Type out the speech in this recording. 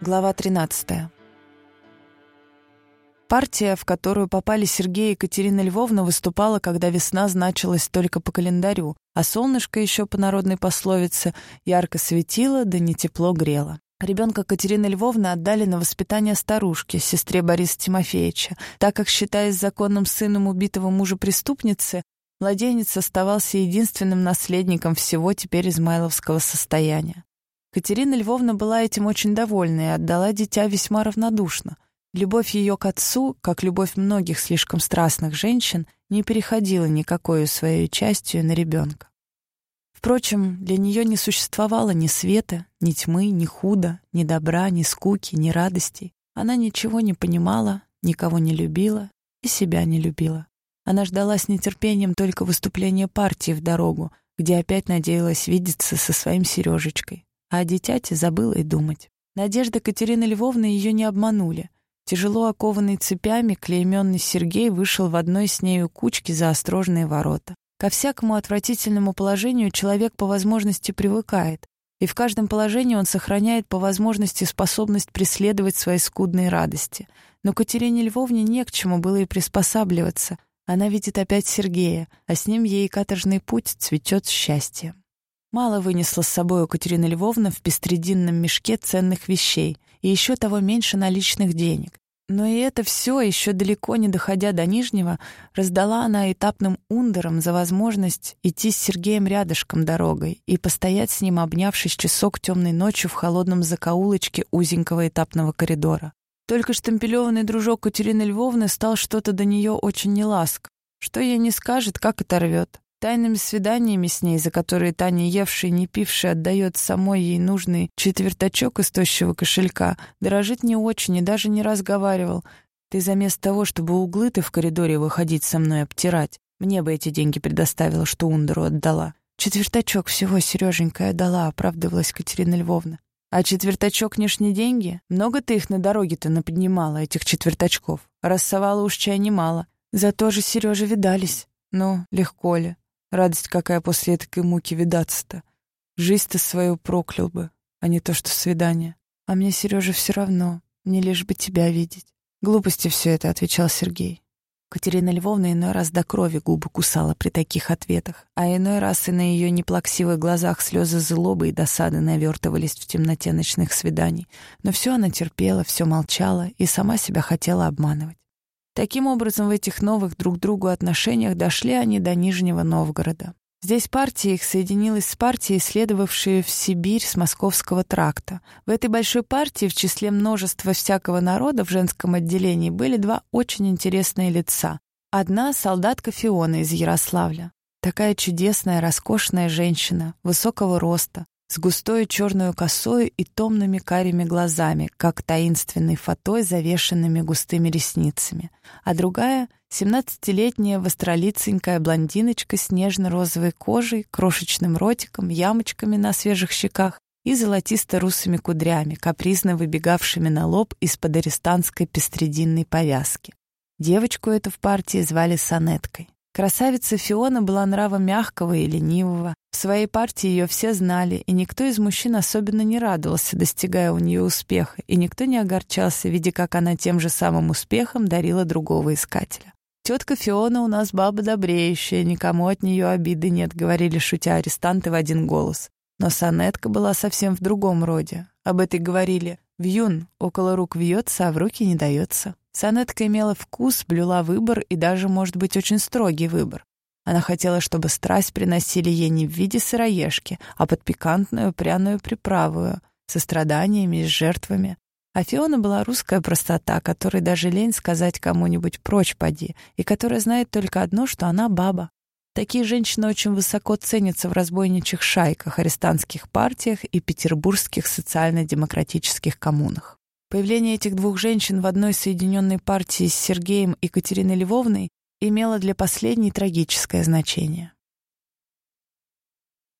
Глава 13. Партия, в которую попали Сергей и Екатерина Львовна, выступала, когда весна значилась только по календарю, а солнышко еще по народной пословице ярко светило, да не тепло грело. Ребенка Катерины Львовны отдали на воспитание старушке, сестре Бориса Тимофеевича, так как, считаясь законным сыном убитого мужа преступницы, младенец оставался единственным наследником всего теперь измайловского состояния. Катерина Львовна была этим очень довольна и отдала дитя весьма равнодушно. Любовь ее к отцу, как любовь многих слишком страстных женщин, не переходила никакой своей частью на ребенка. Впрочем, для нее не существовало ни света, ни тьмы, ни худа, ни добра, ни скуки, ни радостей. Она ничего не понимала, никого не любила и себя не любила. Она ждала с нетерпением только выступления партии в дорогу, где опять надеялась видеться со своим Сережечкой а о дитяте забыла и думать. Надежда Катерины Львовны ее не обманули. Тяжело окованный цепями, клейменный Сергей вышел в одной с нею кучке за острожные ворота. Ко всякому отвратительному положению человек по возможности привыкает, и в каждом положении он сохраняет по возможности способность преследовать свои скудные радости. Но Катерине Львовне не к чему было и приспосабливаться. Она видит опять Сергея, а с ним ей каторжный путь цветет счастье. Мало вынесла с собой Катерина Львовна в пестрединном мешке ценных вещей и еще того меньше наличных денег. Но и это все, еще далеко не доходя до Нижнего, раздала она этапным ундерам за возможность идти с Сергеем рядышком дорогой и постоять с ним, обнявшись часок темной ночью в холодном закоулочке узенького этапного коридора. Только штампелеванный дружок Катерины Львовны стал что-то до нее очень неласк. Что ей не скажет, как оторвет. Тайными свиданиями с ней, за которые Таня, евшая и не пившая, отдает самой ей нужный четвертачок из тощего кошелька, дорожит не очень и даже не разговаривал. Ты заместо того, чтобы углы ты в коридоре выходить со мной обтирать, мне бы эти деньги предоставила, что Ундеру отдала. Четвертачок всего Сереженька отдала, оправдывалась Катерина Львовна. А ж не деньги? Много ты их на дороге-то наподнимала, этих четвертачков. Рассовала уж чай немало. Зато же Сережа видались. Ну, легко ли? Радость какая после этой муки видаться-то. Жизнь-то свою проклял бы, а не то что свидание. А мне, Сережа, все равно. Мне лишь бы тебя видеть. Глупости все это, отвечал Сергей. Катерина Львовна иной раз до крови губы кусала при таких ответах, а иной раз и на ее неплаксивых глазах слезы злобы и досады навертывались в темноте ночных свиданий. Но все она терпела, все молчала и сама себя хотела обманывать. Таким образом, в этих новых друг другу отношениях дошли они до Нижнего Новгорода. Здесь партия их соединилась с партией, следовавшей в Сибирь с Московского тракта. В этой большой партии в числе множества всякого народа в женском отделении были два очень интересные лица. Одна — солдатка Фиона из Ярославля. Такая чудесная, роскошная женщина, высокого роста, с густой черной косой и томными карими глазами, как таинственной фатой, завешенными густыми ресницами, а другая — семнадцатилетняя востролиценькая блондиночка с нежно-розовой кожей, крошечным ротиком, ямочками на свежих щеках и золотисто-русыми кудрями, капризно выбегавшими на лоб из-под арестанской пестрединной повязки. Девочку эту в партии звали Санеткой. Красавица Фиона была нрава мягкого и ленивого. В своей партии ее все знали, и никто из мужчин особенно не радовался, достигая у нее успеха, и никто не огорчался, видя, как она тем же самым успехом дарила другого искателя. «Тетка Фиона у нас баба добреющая, никому от нее обиды нет», — говорили шутя арестанты в один голос. Но сонетка была совсем в другом роде. Об этой говорили «Вьюн, около рук вьется, а в руки не дается». Сонетка имела вкус, блюла выбор и даже, может быть, очень строгий выбор. Она хотела, чтобы страсть приносили ей не в виде сыроежки, а под пикантную пряную приправу, со страданиями и с жертвами. А Фиона была русская простота, которой даже лень сказать кому-нибудь «прочь поди», и которая знает только одно, что она баба. Такие женщины очень высоко ценятся в разбойничьих шайках, арестантских партиях и петербургских социально-демократических коммунах. Появление этих двух женщин в одной соединенной партии с Сергеем и Катериной Львовной имело для последней трагическое значение.